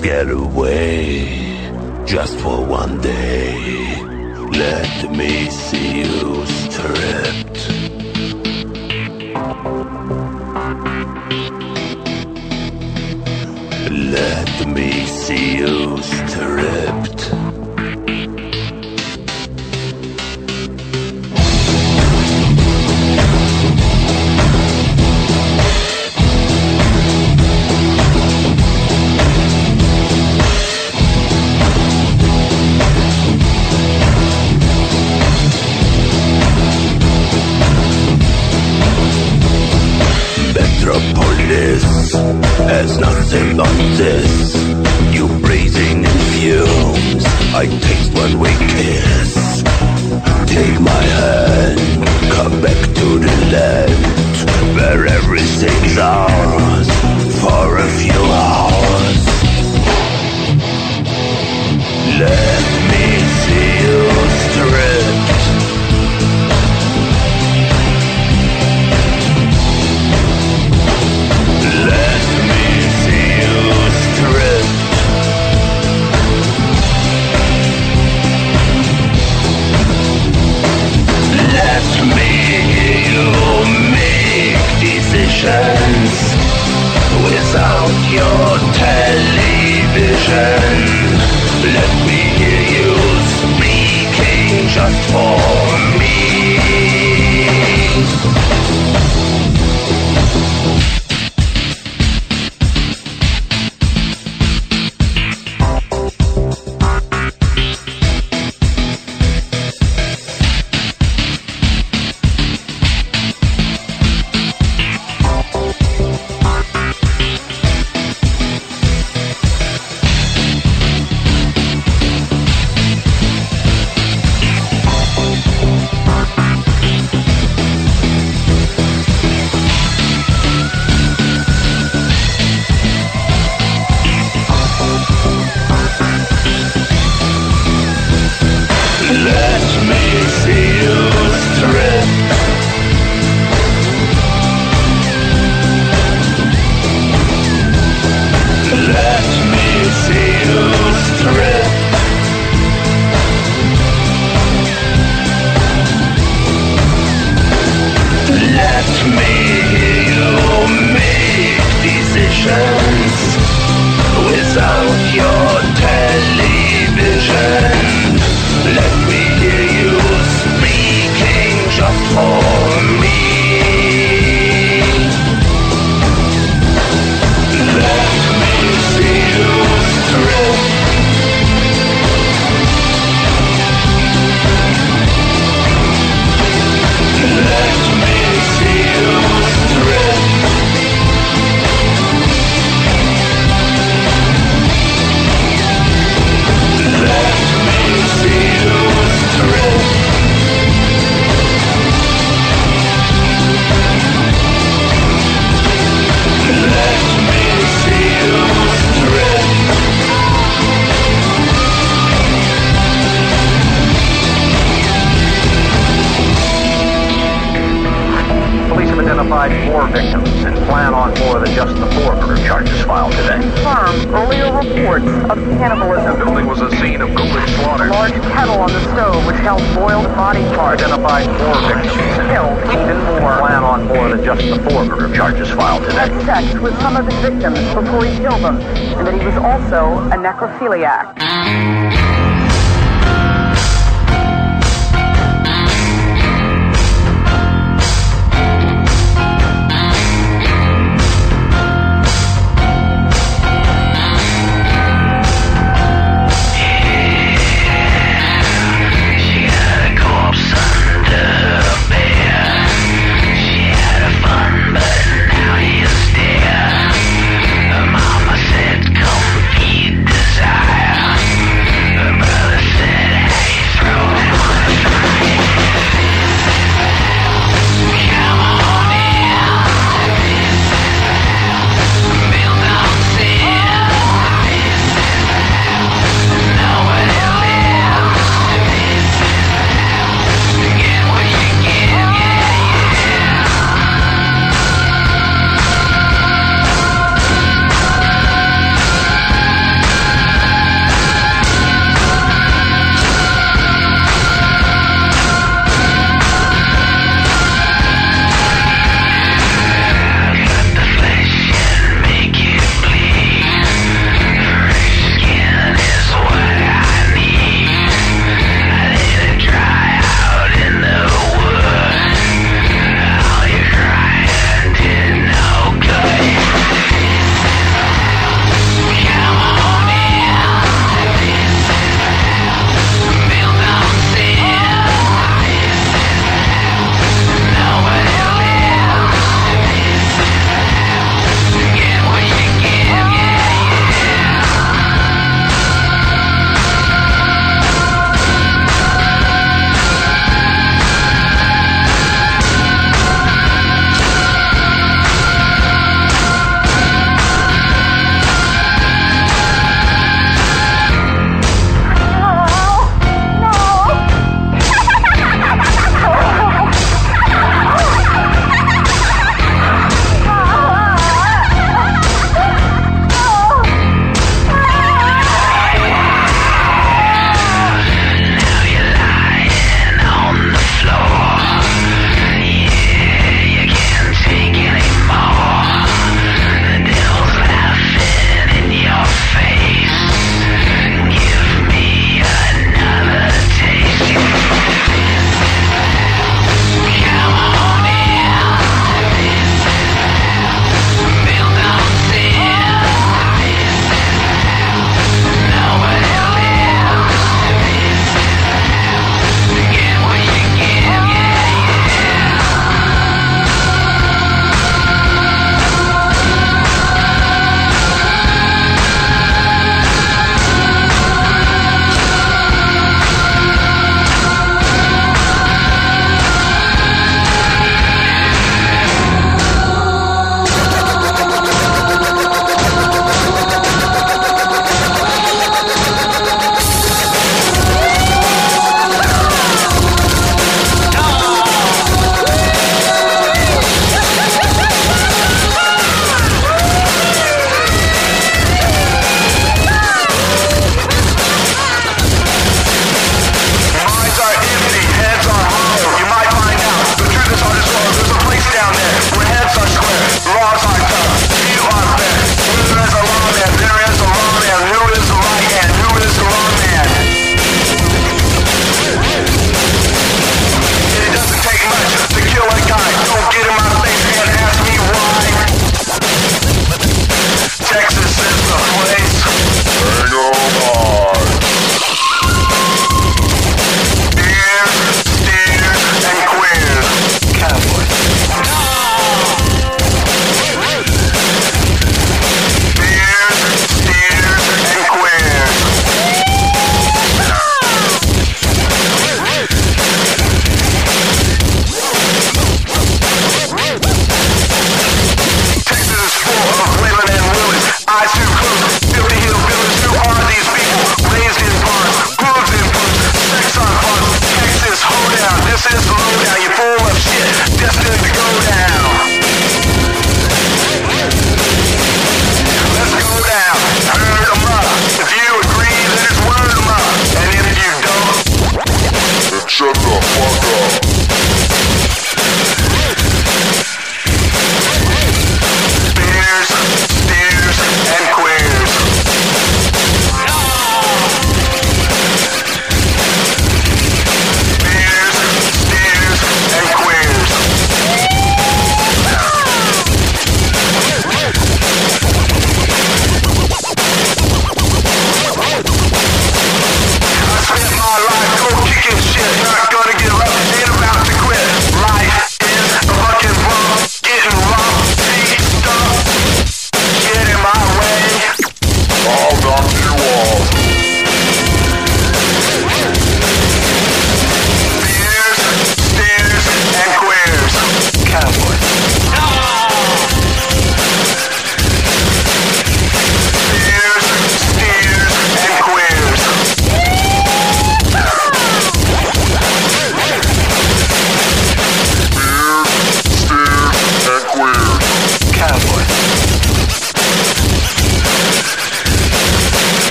Let's get away just for one day. Let me see.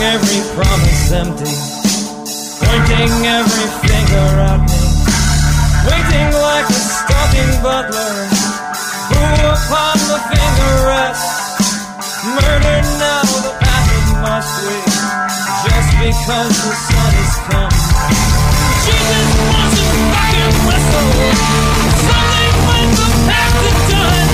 every promise empty, pointing every finger at me, waiting like a stalking butler who upon the finger rests, murdered now the path of my sweet, just because the sun has come. Jesus wasn't fucking whistle. Something went the path to done.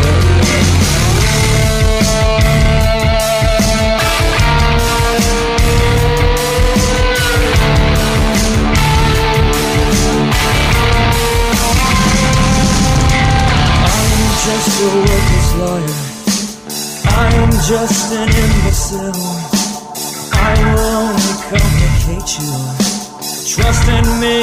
a worthless lawyer. I am just an imbecile. I will only complicate you. Trust in me.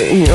You going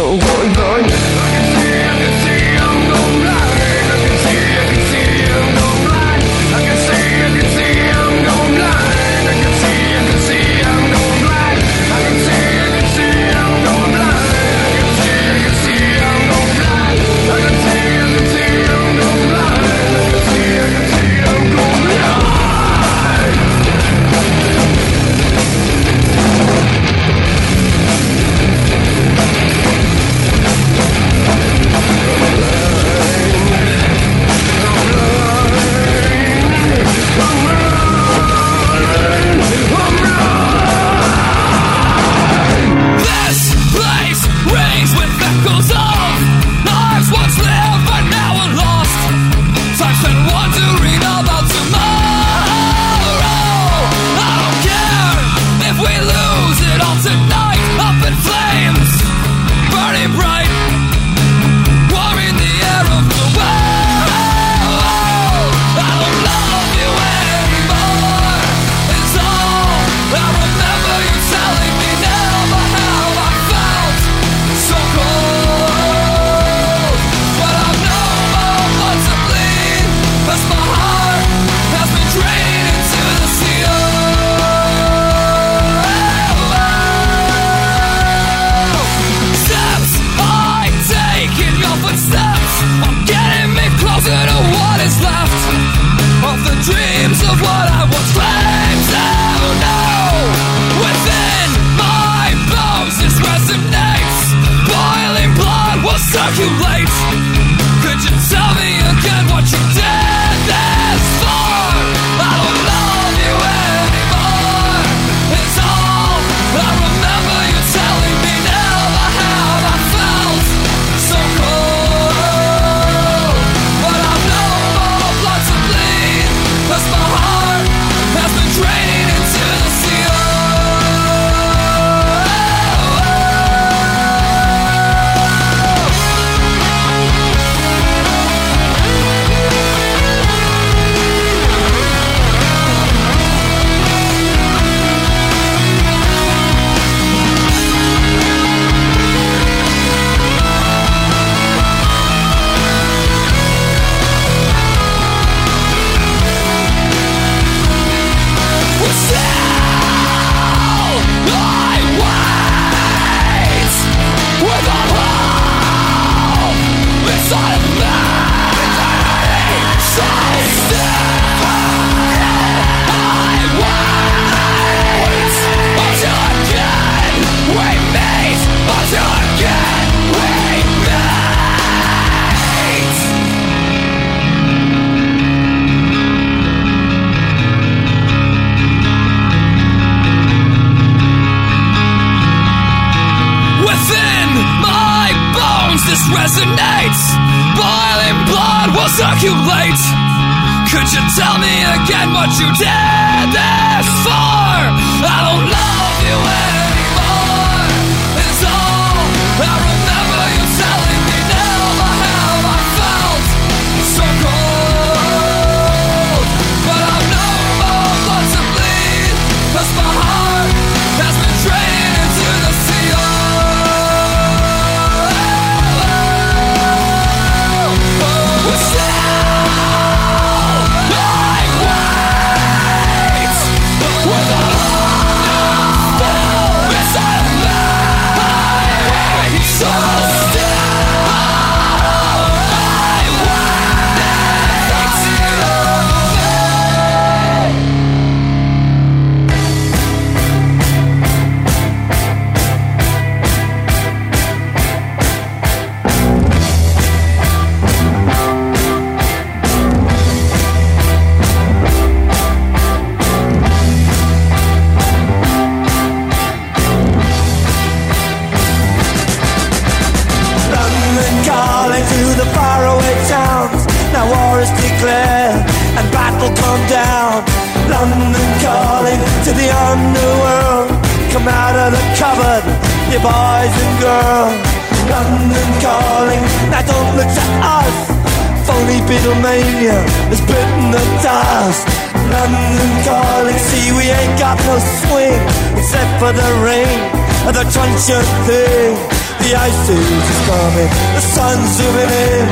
the thing. The ice age is coming, the sun's zooming in.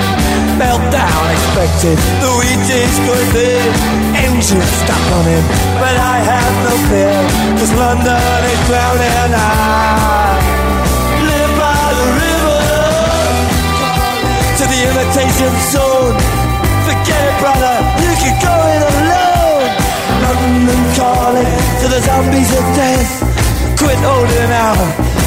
Meltdown expected, the wheat is going in. Engines stop running, but I have no fear, cause London is drowning. I live by the river to the imitation zone. Forget it, brother, you can go it alone. London calling to the zombies of death. Quit holding out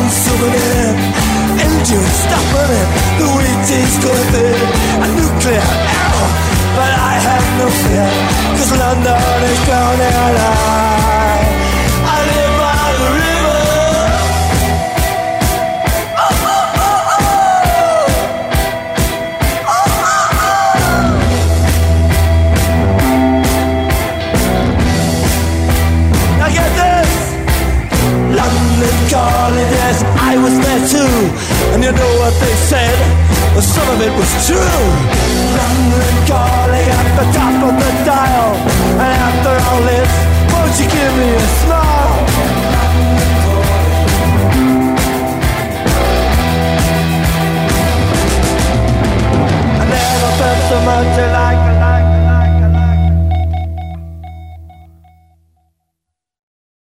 the sun's zooming in, engines stop running, the wheat is going a nuclear error, but I have no fear, cause London is drowning. I, you know what they said? Well, some of it was true. Rumbling calling at the top of the dial. And after all this, won't you give me a smile? I never felt so much like